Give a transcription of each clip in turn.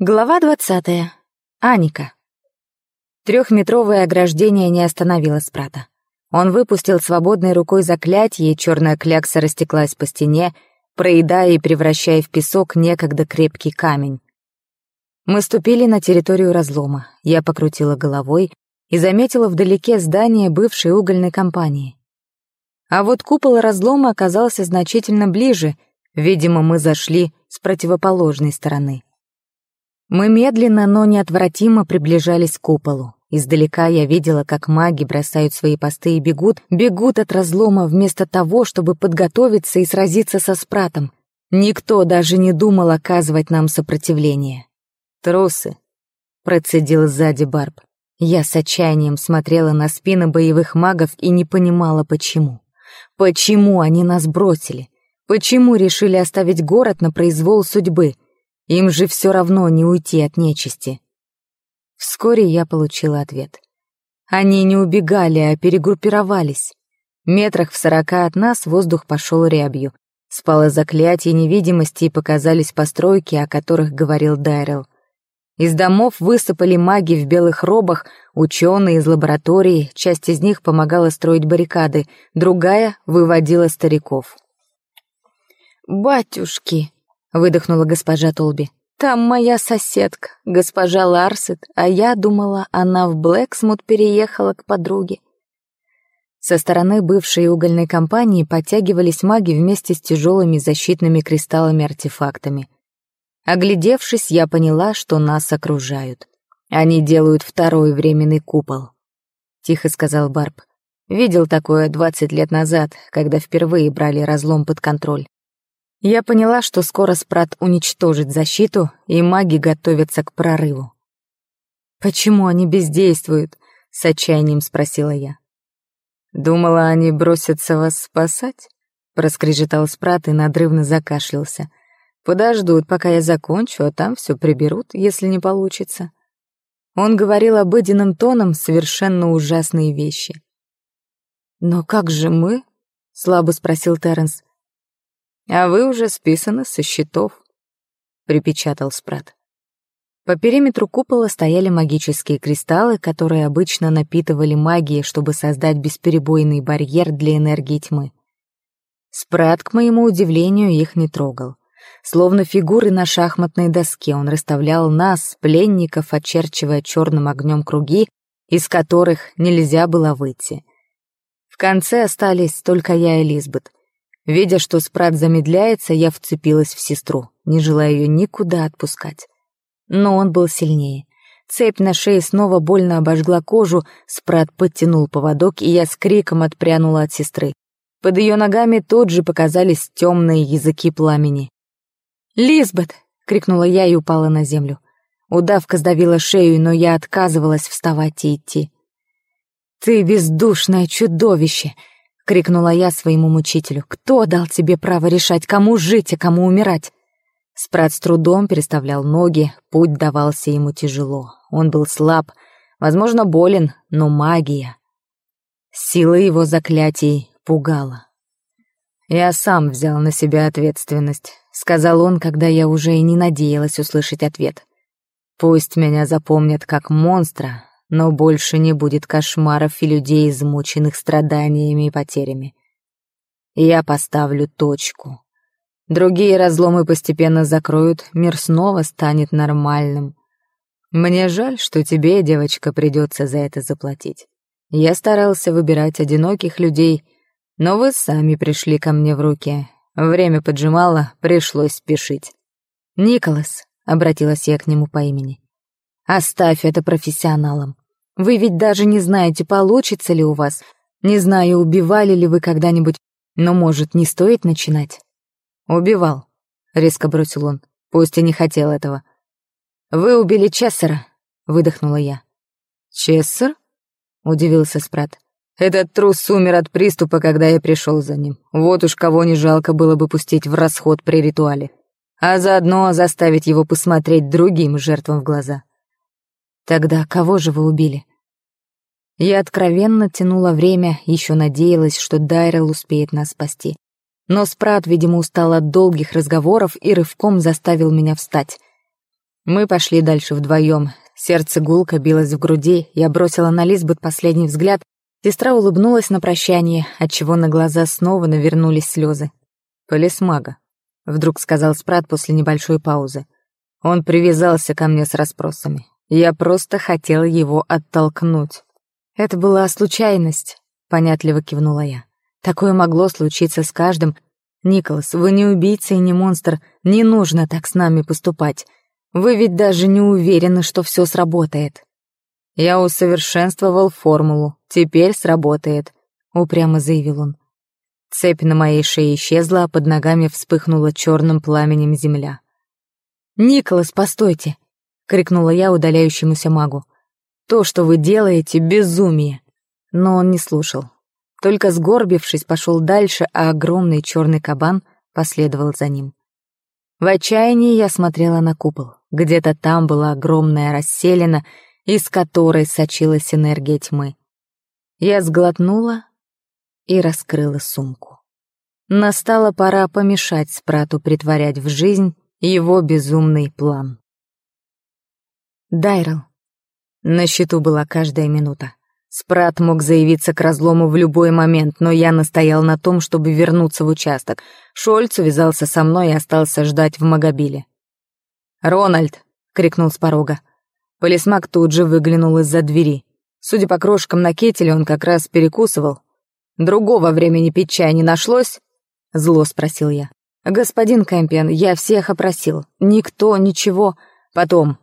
Глава двадцатая. Аника. Трехметровое ограждение не остановило Спрата. Он выпустил свободной рукой заклятие, и черная клякса растеклась по стене, проедая и превращая в песок некогда крепкий камень. Мы ступили на территорию разлома. Я покрутила головой и заметила вдалеке здание бывшей угольной компании. А вот купол разлома оказался значительно ближе, видимо, мы зашли с противоположной стороны — мы медленно, но неотвратимо приближались к куполу. Издалека я видела, как маги бросают свои посты и бегут, бегут от разлома вместо того, чтобы подготовиться и сразиться со спратом. Никто даже не думал оказывать нам сопротивление. «Трусы», — процедил сзади Барб. Я с отчаянием смотрела на спины боевых магов и не понимала, почему. Почему они нас бросили? Почему решили оставить город на произвол судьбы — им же все равно не уйти от нечисти. Вскоре я получила ответ. Они не убегали, а перегруппировались. Метрах в сорока от нас воздух пошел рябью. Спало заклятие невидимости и показались постройки, о которых говорил Дайрел. Из домов высыпали маги в белых робах, ученые из лаборатории, часть из них помогала строить баррикады, другая выводила стариков. «Батюшки!» выдохнула госпожа Толби. «Там моя соседка, госпожа Ларсет, а я думала, она в Блэксмут переехала к подруге». Со стороны бывшей угольной компании подтягивались маги вместе с тяжелыми защитными кристаллами-артефактами. Оглядевшись, я поняла, что нас окружают. Они делают второй временный купол. Тихо сказал Барб. Видел такое двадцать лет назад, когда впервые брали разлом под контроль. Я поняла, что скоро Спрат уничтожит защиту, и маги готовятся к прорыву. «Почему они бездействуют?» — с отчаянием спросила я. «Думала, они бросятся вас спасать?» — проскрежетал Спрат и надрывно закашлялся. «Подождут, пока я закончу, а там все приберут, если не получится». Он говорил обыденным тоном совершенно ужасные вещи. «Но как же мы?» — слабо спросил Терренс. «А вы уже списаны со счетов», — припечатал Спрат. По периметру купола стояли магические кристаллы, которые обычно напитывали магией, чтобы создать бесперебойный барьер для энергии тьмы. Спрат, к моему удивлению, их не трогал. Словно фигуры на шахматной доске он расставлял нас, пленников, очерчивая черным огнем круги, из которых нельзя было выйти. В конце остались только я и Лизбет — Видя, что Спрат замедляется, я вцепилась в сестру, не желая ее никуда отпускать. Но он был сильнее. Цепь на шее снова больно обожгла кожу, Спрат подтянул поводок, и я с криком отпрянула от сестры. Под ее ногами тут же показались темные языки пламени. «Лизбет!» — крикнула я и упала на землю. Удавка сдавила шею, но я отказывалась вставать и идти. «Ты бездушное чудовище!» — крикнула я своему мучителю. «Кто дал тебе право решать, кому жить и кому умирать?» Спрат с трудом переставлял ноги, путь давался ему тяжело. Он был слаб, возможно, болен, но магия. Сила его заклятий пугала. «Я сам взял на себя ответственность», — сказал он, когда я уже и не надеялась услышать ответ. «Пусть меня запомнят как монстра, но больше не будет кошмаров и людей, измученных страданиями и потерями. Я поставлю точку. Другие разломы постепенно закроют, мир снова станет нормальным. Мне жаль, что тебе, девочка, придется за это заплатить. Я старался выбирать одиноких людей, но вы сами пришли ко мне в руки. Время поджимало, пришлось спешить. «Николас», — обратилась я к нему по имени, — «оставь это профессионалам. Вы ведь даже не знаете, получится ли у вас. Не знаю, убивали ли вы когда-нибудь, но, может, не стоит начинать?» «Убивал», — резко бросил он, пусть и не хотел этого. «Вы убили Чессера», — выдохнула я. «Чессер?» — удивился Спрат. «Этот трус умер от приступа, когда я пришел за ним. Вот уж кого не жалко было бы пустить в расход при ритуале. А заодно заставить его посмотреть другим жертвам в глаза». Тогда кого же вы убили? Я откровенно тянула время, еще надеялась, что Дайрел успеет нас спасти. Но Спрат, видимо, устал от долгих разговоров и рывком заставил меня встать. Мы пошли дальше вдвоем. Сердце гулко билось в груди, я бросила на Лизбет последний взгляд. Сестра улыбнулась на прощание, отчего на глаза снова навернулись слезы. «Полисмага», — вдруг сказал Спрат после небольшой паузы. Он привязался ко мне с расспросами. Я просто хотел его оттолкнуть. Это была случайность, понятливо кивнула я. Такое могло случиться с каждым. Николас, вы не убийца и не монстр, не нужно так с нами поступать. Вы ведь даже не уверены, что все сработает. Я усовершенствовал формулу, теперь сработает, упрямо заявил он. Цепь на моей шее исчезла, а под ногами вспыхнула черным пламенем земля. «Николас, постойте! крикнула я удаляющемуся магу. То, что вы делаете, безумие. Но он не слушал. Только сгорбившись, пошел дальше, а огромный черный кабан последовал за ним. В отчаянии я смотрела на купол. Где-то там была огромная расселена, из которой сочилась энергия тьмы. Я сглотнула и раскрыла сумку. Настала пора помешать Спрату притворять в жизнь его безумный план. Дайрел. На счету была каждая минута. Спрат мог заявиться к разлому в любой момент, но я настоял на том, чтобы вернуться в участок. Шольц увязался со мной и остался ждать в Магобиле. «Рональд!» — крикнул с порога. Полисмак тут же выглянул из-за двери. Судя по крошкам на кетеле, он как раз перекусывал. «Другого времени пить чай не нашлось?» — зло спросил я. «Господин Кэмпион, я всех опросил. Никто, ничего. Потом,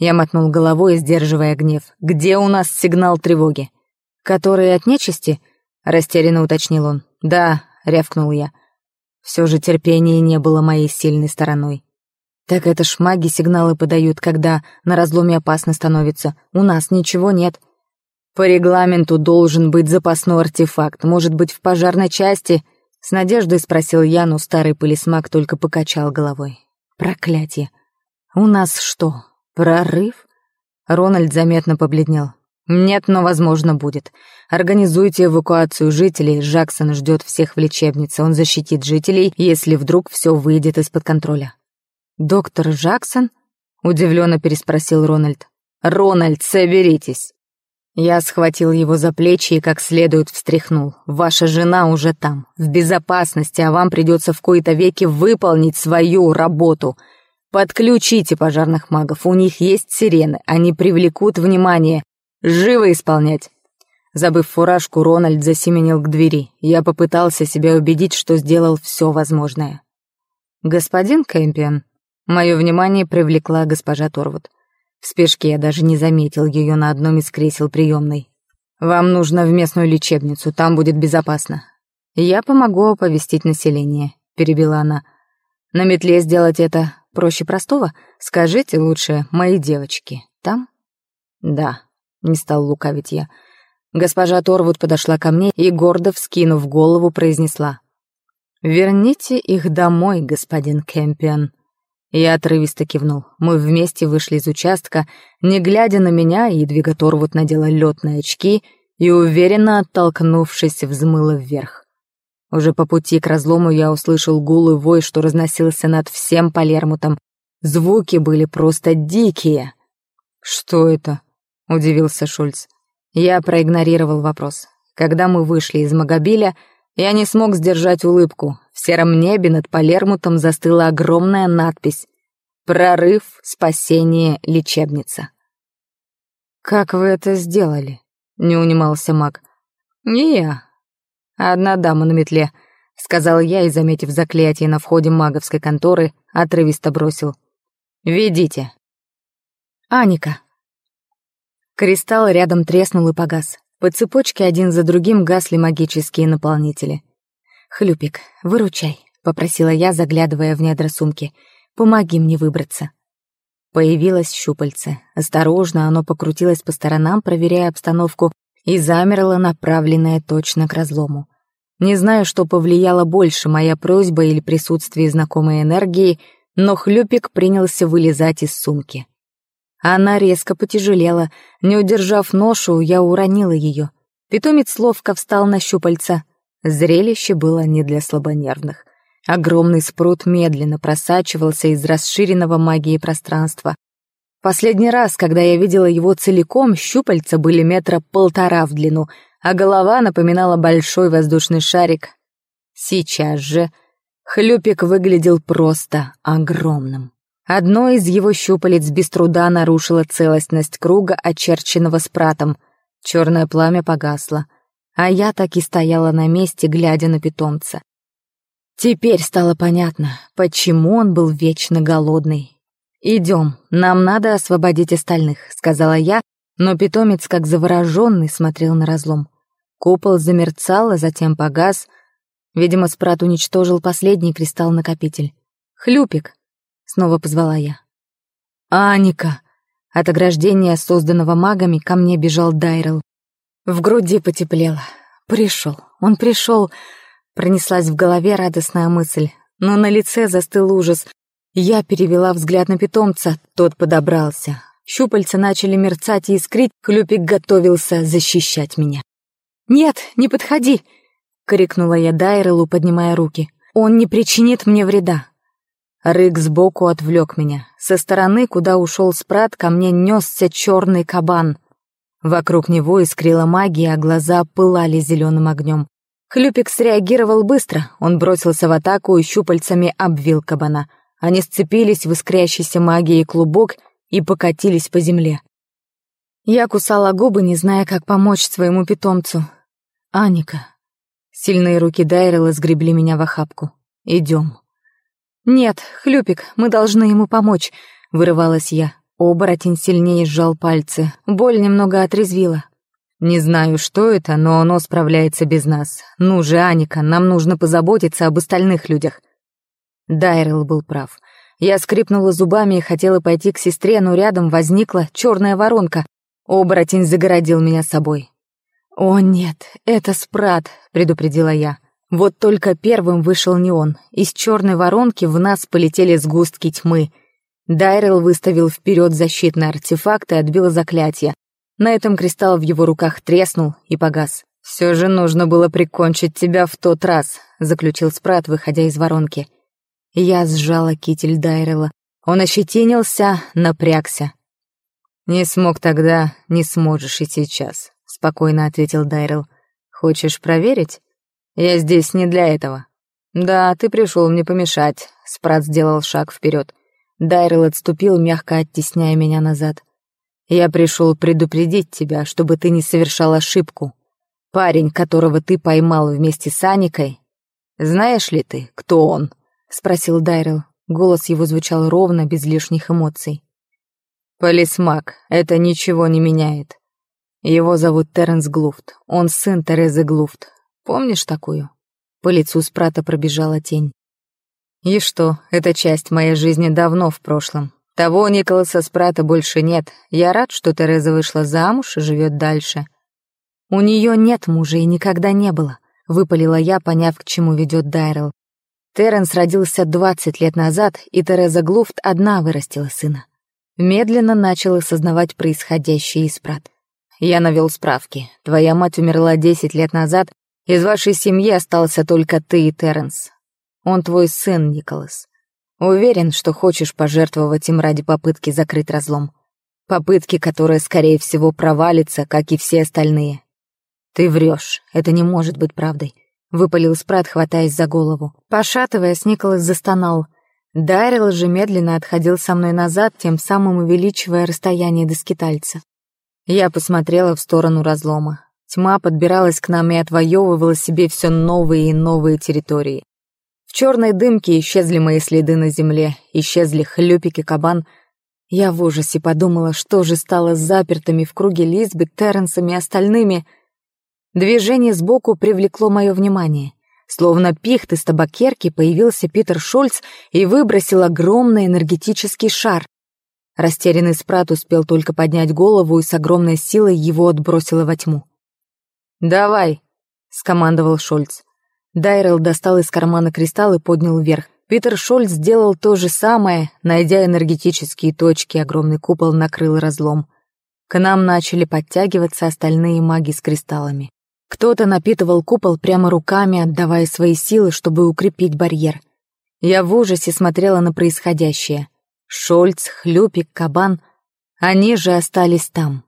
я мотнул головой, сдерживая гнев. «Где у нас сигнал тревоги?» «Который от нечисти?» — растерянно уточнил он. «Да», — рявкнул я. Все же терпение не было моей сильной стороной. «Так это ж маги сигналы подают, когда на разломе опасно становится. У нас ничего нет». «По регламенту должен быть запасной артефакт, может быть, в пожарной части?» С надеждой спросил я, но старый полисмак только покачал головой. «Проклятие! У нас что, «Прорыв?» Рональд заметно побледнел. «Нет, но возможно будет. Организуйте эвакуацию жителей. Джексон ждет всех в лечебнице. Он защитит жителей, если вдруг все выйдет из-под контроля». «Доктор Жаксон?» Джексон? удивленно переспросил Рональд. «Рональд, соберитесь!» Я схватил его за плечи и как следует встряхнул. «Ваша жена уже там, в безопасности, а вам придется в кои-то веки выполнить свою работу. Подключите пожарных магов, у них есть сирены, они привлекут внимание. Живо исполнять!» Забыв фуражку, Рональд засеменил к двери. Я попытался себя убедить, что сделал все возможное. «Господин Кэмпион», — мое внимание привлекла госпожа Торвуд. В спешке я даже не заметил ее на одном из кресел приемной. «Вам нужно в местную лечебницу, там будет безопасно». «Я помогу оповестить население», — перебила она. «На метле сделать это Проще простого скажите лучше «мои девочки». Там? Да, не стал лукавить я. Госпожа Торвуд подошла ко мне и, гордо вскинув голову, произнесла. «Верните их домой, господин Кэмпион». Я отрывисто кивнул. Мы вместе вышли из участка, не глядя на меня, Едвига Торвуд надела летные очки и, уверенно оттолкнувшись, взмыла вверх. Уже по пути к разлому я услышал гул и вой, что разносился над всем Палермутом. Звуки были просто дикие. «Что это?» — удивился Шульц. Я проигнорировал вопрос. Когда мы вышли из Магобиля, я не смог сдержать улыбку. В сером небе над Палермутом застыла огромная надпись «Прорыв, спасение, лечебница». «Как вы это сделали?» — не унимался маг. «Не я», а одна дама на метле, сказал я и, заметив заклятие на входе маговской конторы, отрывисто бросил. «Ведите». «Аника». Кристалл рядом треснул и погас. По цепочке один за другим гасли магические наполнители. «Хлюпик, выручай», — попросила я, заглядывая в недра сумки. «Помоги мне выбраться». Появилось щупальце. Осторожно оно покрутилось по сторонам, проверяя обстановку, и замерла, направленная точно к разлому. Не знаю, что повлияло больше, моя просьба или присутствие знакомой энергии, но Хлюпик принялся вылезать из сумки. Она резко потяжелела. Не удержав ношу, я уронила ее. Питомец ловко встал на щупальца. Зрелище было не для слабонервных. Огромный спрут медленно просачивался из расширенного магии пространства. Последний раз, когда я видела его целиком, щупальца были метра полтора в длину, а голова напоминала большой воздушный шарик. Сейчас же хлюпик выглядел просто огромным. Одно из его щупалец без труда нарушило целостность круга, очерченного спратом. Черное пламя погасло. А я так и стояла на месте, глядя на питомца. Теперь стало понятно, почему он был вечно голодный. «Идем, нам надо освободить остальных», — сказала я, но питомец, как завороженный, смотрел на разлом. Купол замерцал, а затем погас. Видимо, Спрат уничтожил последний кристалл-накопитель. «Хлюпик!» — снова позвала я. «Аника!» От ограждения, созданного магами, ко мне бежал Дайрел. В груди потеплело. Пришел. Он пришел. Пронеслась в голове радостная мысль. Но на лице застыл ужас. Я перевела взгляд на питомца, тот подобрался. Щупальца начали мерцать и искрить, Клюпик готовился защищать меня. «Нет, не подходи!» — крикнула я Дайрелу, поднимая руки. «Он не причинит мне вреда!» Рык сбоку отвлек меня. Со стороны, куда ушел спрат, ко мне несся черный кабан. Вокруг него искрила магия, а глаза пылали зеленым огнем. Хлюпик среагировал быстро, он бросился в атаку и щупальцами обвил кабана. Они сцепились в искрящейся магией клубок и покатились по земле. Я кусала губы, не зная, как помочь своему питомцу. «Аника». Сильные руки Дайрела сгребли меня в охапку. «Идем». «Нет, Хлюпик, мы должны ему помочь», — вырывалась я. Оборотень сильнее сжал пальцы. Боль немного отрезвила. «Не знаю, что это, но оно справляется без нас. Ну же, Аника, нам нужно позаботиться об остальных людях. Дайрелл был прав. Я скрипнула зубами и хотела пойти к сестре, но рядом возникла черная воронка. Оборотень загородил меня собой. «О нет, это Спрат», — предупредила я. Вот только первым вышел не он. Из черной воронки в нас полетели сгустки тьмы. Дайрелл выставил вперед защитный артефакт и отбил заклятие. На этом кристалл в его руках треснул и погас. «Все же нужно было прикончить тебя в тот раз», — заключил Спрат, выходя из воронки. Я сжала китель Дайрела. Он ощетинился, напрягся. «Не смог тогда, не сможешь и сейчас», — спокойно ответил Дайрел. «Хочешь проверить? Я здесь не для этого». «Да, ты пришел мне помешать», — Спрат сделал шаг вперед. Дайрел отступил, мягко оттесняя меня назад. «Я пришел предупредить тебя, чтобы ты не совершал ошибку. Парень, которого ты поймал вместе с Аникой, знаешь ли ты, кто он?» спросил Дайрел. Голос его звучал ровно, без лишних эмоций. «Полисмак, это ничего не меняет. Его зовут Терренс Глуфт. Он сын Терезы Глуфт. Помнишь такую?» По лицу Спрата пробежала тень. «И что, эта часть моей жизни давно в прошлом. Того Николаса Спрата больше нет. Я рад, что Тереза вышла замуж и живет дальше. У нее нет мужа и никогда не было», — выпалила я, поняв, к чему ведет Дайрел. Терренс родился 20 лет назад, и Тереза Глуфт одна вырастила сына. Медленно начал осознавать происходящее из Испрат. «Я навел справки. Твоя мать умерла 10 лет назад. Из вашей семьи остался только ты и Терренс. Он твой сын, Николас. Уверен, что хочешь пожертвовать им ради попытки закрыть разлом. Попытки, которая, скорее всего, провалится, как и все остальные. Ты врешь. Это не может быть правдой. Выпалил Спрат, хватаясь за голову. Пошатываясь, Николас застонал. Дарил же медленно отходил со мной назад, тем самым увеличивая расстояние до скитальца. Я посмотрела в сторону разлома. Тьма подбиралась к нам и отвоевывала себе все новые и новые территории. В черной дымке исчезли мои следы на земле, исчезли хлюпики кабан. Я в ужасе подумала, что же стало с запертыми в круге Лизбет, Терренсом и остальными — Движение сбоку привлекло мое внимание. Словно пихт из табакерки появился Питер Шульц и выбросил огромный энергетический шар. Растерянный спрат успел только поднять голову и с огромной силой его отбросило во тьму. «Давай!» — скомандовал Шульц. Дайрелл достал из кармана кристалл и поднял вверх. Питер Шульц сделал то же самое, найдя энергетические точки, огромный купол накрыл разлом. К нам начали подтягиваться остальные маги с кристаллами. Кто-то напитывал купол прямо руками, отдавая свои силы, чтобы укрепить барьер. Я в ужасе смотрела на происходящее. Шольц, Хлюпик, Кабан. Они же остались там.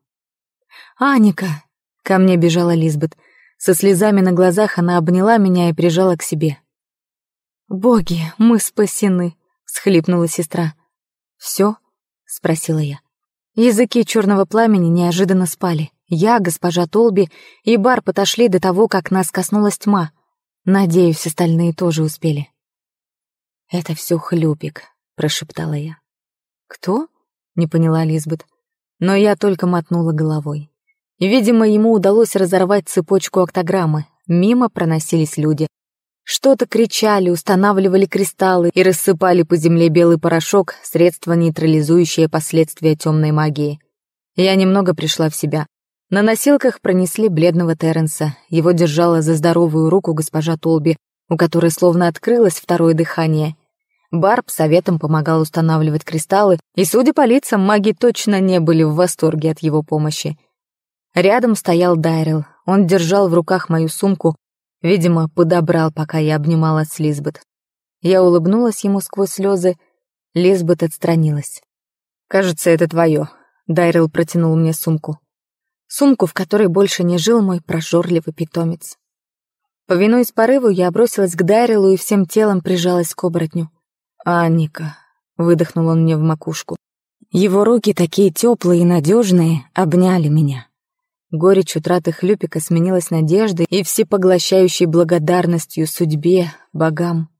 «Аника!» — ко мне бежала Лизбет. Со слезами на глазах она обняла меня и прижала к себе. «Боги, мы спасены!» — схлипнула сестра. «Все?» — спросила я. Языки черного пламени неожиданно спали. Я, госпожа Толби и Бар отошли до того, как нас коснулась тьма. Надеюсь, остальные тоже успели. «Это все хлюпик», — прошептала я. «Кто?» — не поняла Лизбет. Но я только мотнула головой. Видимо, ему удалось разорвать цепочку октограммы. Мимо проносились люди. Что-то кричали, устанавливали кристаллы и рассыпали по земле белый порошок, средство, нейтрализующее последствия темной магии. Я немного пришла в себя. На носилках пронесли бледного Терренса. Его держала за здоровую руку госпожа Толби, у которой словно открылось второе дыхание. Барб советом помогал устанавливать кристаллы, и, судя по лицам, маги точно не были в восторге от его помощи. Рядом стоял Дайрел. Он держал в руках мою сумку, видимо, подобрал, пока я обнимала с Лизбет. Я улыбнулась ему сквозь слезы. Лизбет отстранилась. «Кажется, это твое», — Дайрел протянул мне сумку. Сумку, в которой больше не жил мой прожорливый питомец. Повинуясь порыву, я бросилась к Дарилу и всем телом прижалась к оборотню. «Анника», — выдохнул он мне в макушку. Его руки, такие теплые и надежные, обняли меня. Горечь утраты Хлюпика сменилась надеждой и всепоглощающей благодарностью судьбе, богам.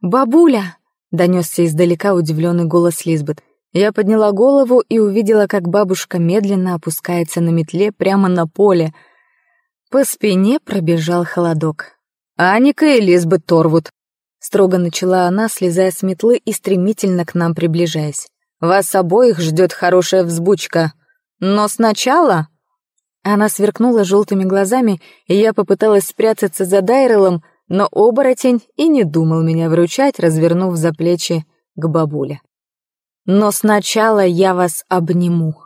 «Бабуля!» — донесся издалека удивленный голос Лизбет. Я подняла голову и увидела, как бабушка медленно опускается на метле прямо на поле. По спине пробежал холодок. «Аника и Лизбет Торвуд», — строго начала она, слезая с метлы и стремительно к нам приближаясь. «Вас обоих ждет хорошая взбучка. Но сначала...» Она сверкнула желтыми глазами, и я попыталась спрятаться за Дайрелом, но оборотень и не думал меня выручать, развернув за плечи к бабуле но сначала я вас обниму».